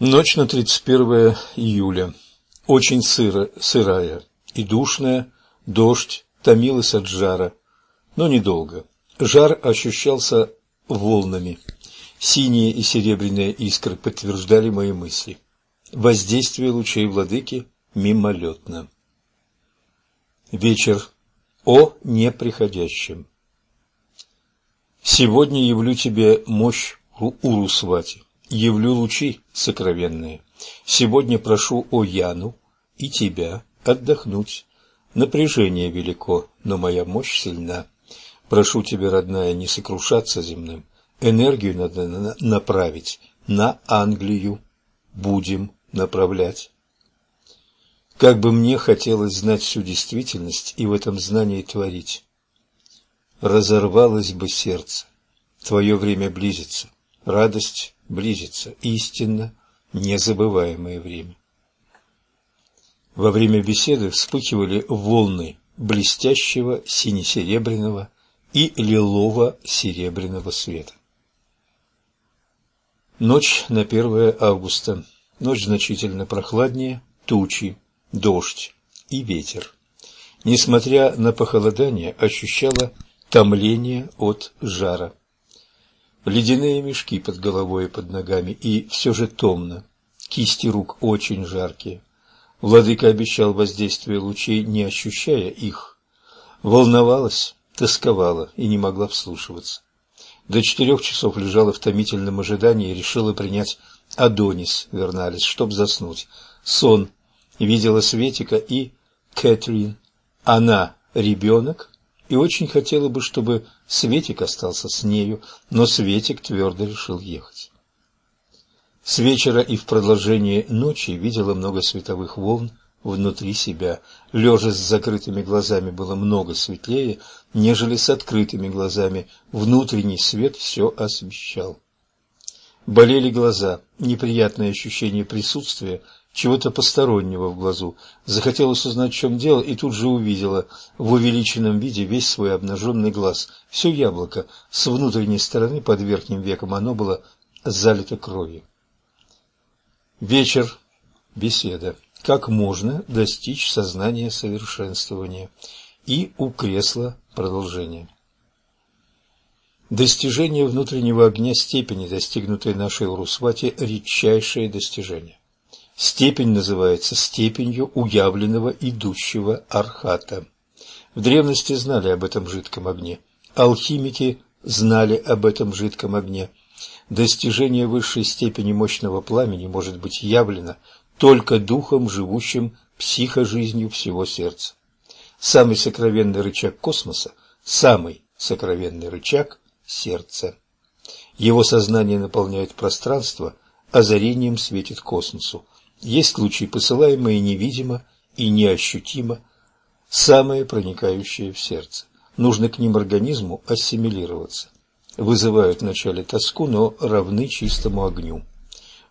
Ночь на 31 июля. Очень сыро, сырая и душная, дождь томилась от жара, но недолго. Жар ощущался волнами. Синие и серебряные искры подтверждали мои мысли. Воздействие лучей владыки мимолетно. Вечер о неприходящем. Сегодня явлю тебе мощь Урусвати явлю лучи сокровенные. Сегодня прошу о Яну и тебя отдохнуть. Напряжение велико, но моя мощь сильна. Прошу тебя, родная, не сокрушаться земным. Энергию надо направить на Англию. Будем направлять. Как бы мне хотелось знать всю действительность и в этом знании творить. Разорвалось бы сердце. Твое время близится. Радость близится истинно незабываемое время. Во время беседы вспыхивали волны блестящего сине-серебряного и лилово-серебряного света. Ночь на 1 августа. Ночь значительно прохладнее, тучи, дождь и ветер. Несмотря на похолодание, ощущала томление от жара ледяные мешки под головой и под ногами, и все же томно. Кисти рук очень жаркие. Владыка обещал воздействие лучей, не ощущая их. Волновалась, тосковала и не могла вслушиваться. До четырех часов лежала в томительном ожидании и решила принять Адонис Верналис, чтоб заснуть. Сон. Видела Светика и Кэтрин. Она ребенок, и очень хотела бы, чтобы Светик остался с нею, но Светик твердо решил ехать. С вечера и в продолжении ночи видела много световых волн внутри себя. Лежа с закрытыми глазами было много светлее, нежели с открытыми глазами. Внутренний свет все освещал. Болели глаза, неприятное ощущение присутствия чего-то постороннего в глазу. Захотелось узнать, в чем дело, и тут же увидела в увеличенном виде весь свой обнаженный глаз. Все яблоко с внутренней стороны под верхним веком оно было залито кровью. Вечер. Беседа. Как можно достичь сознания совершенствования? И у кресла продолжение. Достижение внутреннего огня степени, достигнутой нашей Урусвати, редчайшее достижение. Степень называется степенью уявленного идущего архата. В древности знали об этом жидком огне. Алхимики знали об этом жидком огне. Достижение высшей степени мощного пламени может быть явлено только духом, живущим психожизнью всего сердца. Самый сокровенный рычаг космоса, самый сокровенный рычаг – сердце. Его сознание наполняет пространство, озарением светит космосу. Есть лучи, посылаемые невидимо и неощутимо, самые проникающие в сердце. Нужно к ним организму ассимилироваться. Вызывают вначале тоску, но равны чистому огню.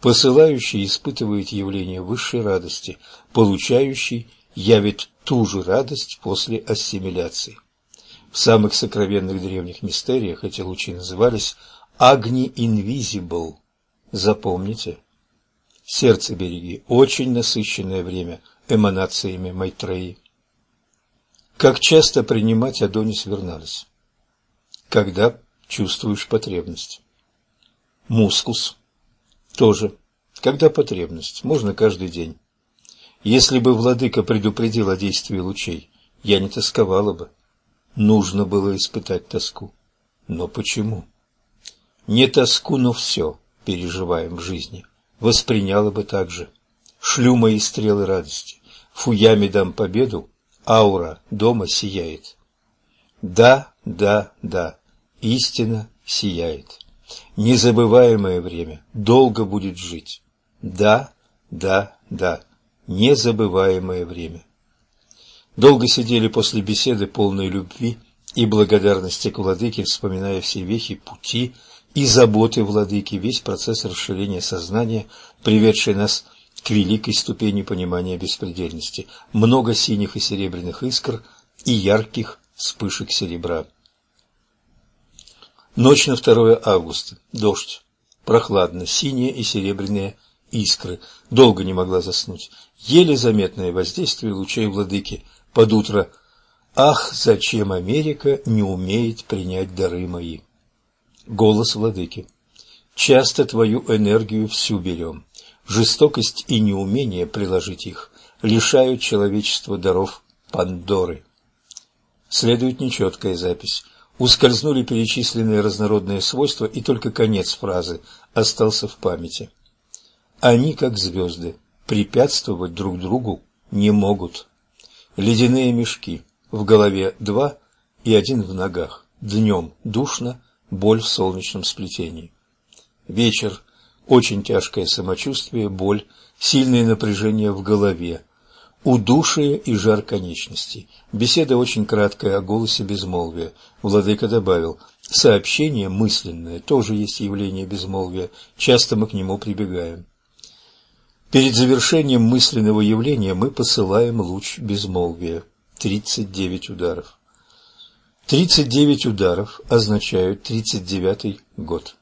Посылающий испытывает явление высшей радости, получающий явит ту же радость после ассимиляции. В самых сокровенных древних мистериях эти лучи назывались «агни инвизибл». Запомните, Сердце береги. Очень насыщенное время эманациями Майтреи. Как часто принимать Адонис Верналис? Когда чувствуешь потребность. Мускус. Тоже. Когда потребность. Можно каждый день. Если бы владыка предупредил о действии лучей, я не тосковала бы. Нужно было испытать тоску. Но почему? Не тоску, но все переживаем в жизни восприняла бы так же. Шлю мои стрелы радости, фуями дам победу, аура дома сияет. Да, да, да, истина сияет. Незабываемое время долго будет жить. Да, да, да, незабываемое время. Долго сидели после беседы полной любви и благодарности к владыке, вспоминая все вехи пути, и заботы владыки, весь процесс расширения сознания, приведший нас к великой ступени понимания беспредельности, много синих и серебряных искр и ярких вспышек серебра. Ночь на 2 августа. Дождь. Прохладно. Синие и серебряные искры. Долго не могла заснуть. Еле заметное воздействие лучей владыки. Под утро «Ах, зачем Америка не умеет принять дары мои?» Голос владыки. «Часто твою энергию всю берем. Жестокость и неумение приложить их лишают человечества даров Пандоры». Следует нечеткая запись. Ускользнули перечисленные разнородные свойства, и только конец фразы остался в памяти. Они, как звезды, препятствовать друг другу не могут. Ледяные мешки, в голове два и один в ногах. Днем душно, боль в солнечном сплетении. Вечер, очень тяжкое самочувствие, боль, сильное напряжение в голове, удушие и жар конечностей. Беседа очень краткая о голосе безмолвия. Владыка добавил, сообщение мысленное тоже есть явление безмолвия, часто мы к нему прибегаем. Перед завершением мысленного явления мы посылаем луч безмолвия. 39 ударов. 39 ударов означают 39 год.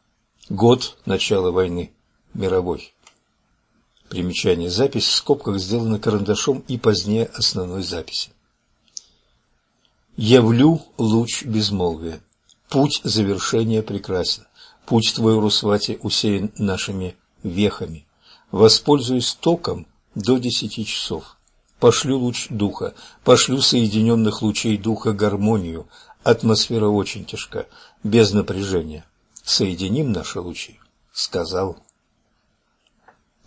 Год начала войны мировой. Примечание. Запись в скобках сделана карандашом и позднее основной записи. Явлю луч безмолвия. Путь завершения прекрасен. Путь твой, Русвати, усеян нашими вехами. Воспользуюсь током до десяти часов. Пошлю луч духа, пошлю соединенных лучей духа гармонию. Атмосфера очень тяжка, без напряжения. Соединим наши лучи, сказал.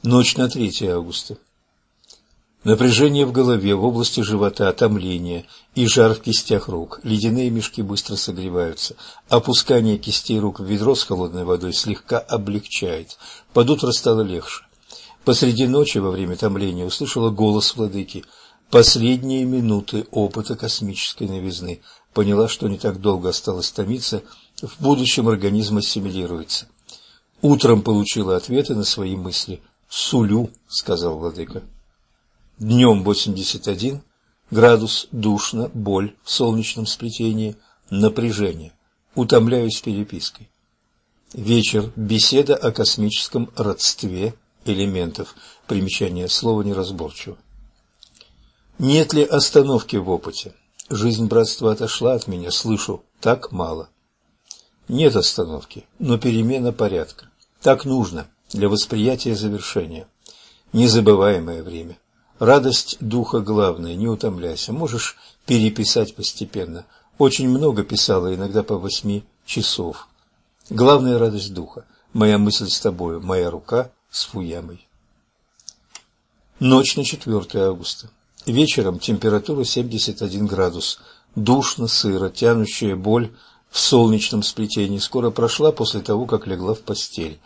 Ночь на 3 августа. Напряжение в голове, в области живота, томление и жар в кистях рук. Ледяные мешки быстро согреваются. Опускание кистей рук в ведро с холодной водой слегка облегчает. Под утро стало легче. Посреди ночи во время томления услышала голос владыки. Последние минуты опыта космической новизны. Поняла, что не так долго осталось томиться, в будущем организм ассимилируется. Утром получила ответы на свои мысли. «Сулю», — сказал владыка. Днем 81 градус, душно, боль в солнечном сплетении, напряжение. Утомляюсь перепиской. Вечер. Беседа о космическом родстве элементов. Примечание слова неразборчиво. Нет ли остановки в опыте? Жизнь братства отошла от меня, слышу, так мало. Нет остановки, но перемена порядка. Так нужно для восприятия завершения. Незабываемое время. Радость духа главная, не утомляйся. Можешь переписать постепенно. Очень много писала, иногда по восьми часов. Главная радость духа. Моя мысль с тобою, моя рука с Фуямой. Ночь на 4 августа. Вечером температура 71 градус. Душно, сыро, тянущая боль в солнечном сплетении скоро прошла после того, как легла в постель.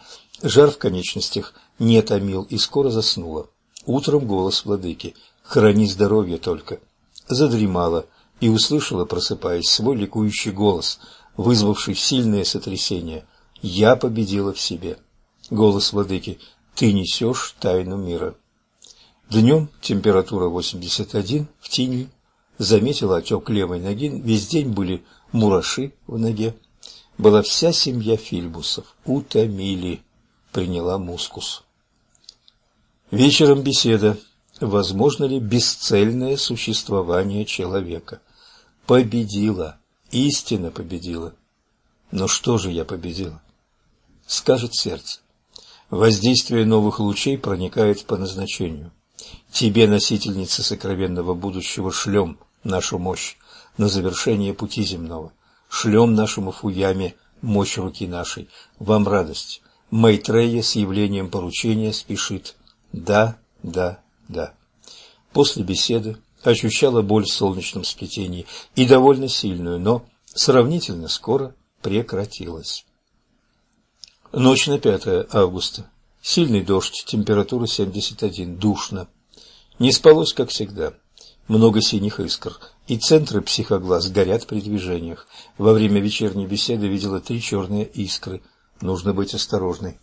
Жар в конечностях не томил и скоро заснула. Утром голос владыки «Храни здоровье только». Задремала и услышала, просыпаясь, свой ликующий голос, вызвавший сильное сотрясение. «Я победила в себе». Голос владыки ты несешь тайну мира. Днем температура 81 в тени. Заметила отек левой ноги. Весь день были мураши в ноге. Была вся семья Фильбусов. Утомили. Приняла мускус. Вечером беседа. Возможно ли бесцельное существование человека? Победила. Истина победила. Но что же я победила? Скажет сердце. Воздействие новых лучей проникает по назначению. Тебе, носительница сокровенного будущего, шлем нашу мощь на завершение пути земного. Шлем нашему Фуяме мощь руки нашей. Вам радость. Майтрея с явлением поручения спешит. Да, да, да. После беседы ощущала боль в солнечном сплетении и довольно сильную, но сравнительно скоро прекратилась. Ночь на 5 августа. Сильный дождь, температура 71, душно. Не спалось, как всегда. Много синих искр, и центры психоглаз горят при движениях. Во время вечерней беседы видела три черные искры. Нужно быть осторожной.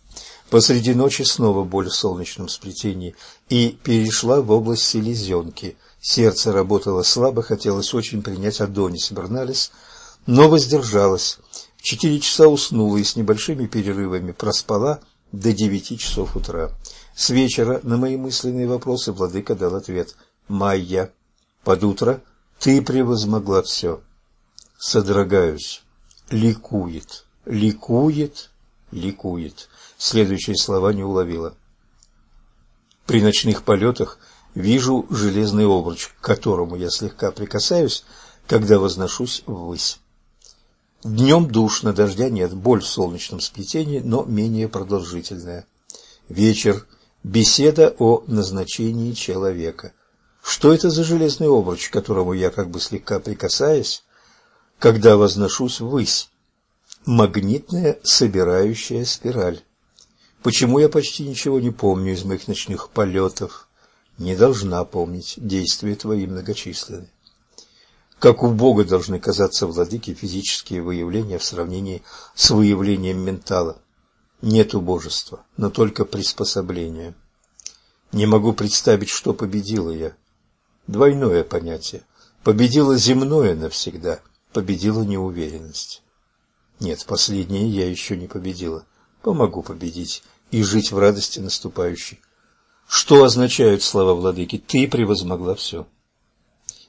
Посреди ночи снова боль в солнечном сплетении и перешла в область селезенки. Сердце работало слабо, хотелось очень принять Адонис Берналис, но воздержалась четыре часа уснула и с небольшими перерывами проспала до девяти часов утра. С вечера на мои мысленные вопросы владыка дал ответ «Майя». Под утро ты превозмогла все. Содрогаюсь. Ликует, ликует, ликует. Следующие слова не уловила. При ночных полетах вижу железный обруч, к которому я слегка прикасаюсь, когда возношусь ввысь. Днем душно, дождя нет, боль в солнечном сплетении, но менее продолжительная. Вечер. Беседа о назначении человека. Что это за железный обруч, к которому я как бы слегка прикасаюсь, когда возношусь ввысь? Магнитная собирающая спираль. Почему я почти ничего не помню из моих ночных полетов? Не должна помнить, действия твои многочисленны. Как у Бога должны казаться владыки физические выявления в сравнении с выявлением ментала. Нет убожества, но только приспособление. Не могу представить, что победила я. Двойное понятие. Победила земное навсегда, победила неуверенность. Нет, последнее я еще не победила. Помогу победить и жить в радости наступающей. Что означают слова владыки? Ты превозмогла все.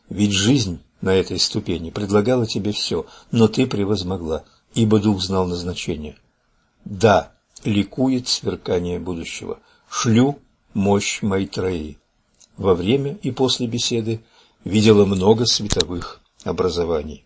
Ведь жизнь на этой ступени предлагала тебе все, но ты превозмогла, ибо дух знал назначение. Да, ликует сверкание будущего. Шлю мощь Майтреи. Во время и после беседы видела много световых образований.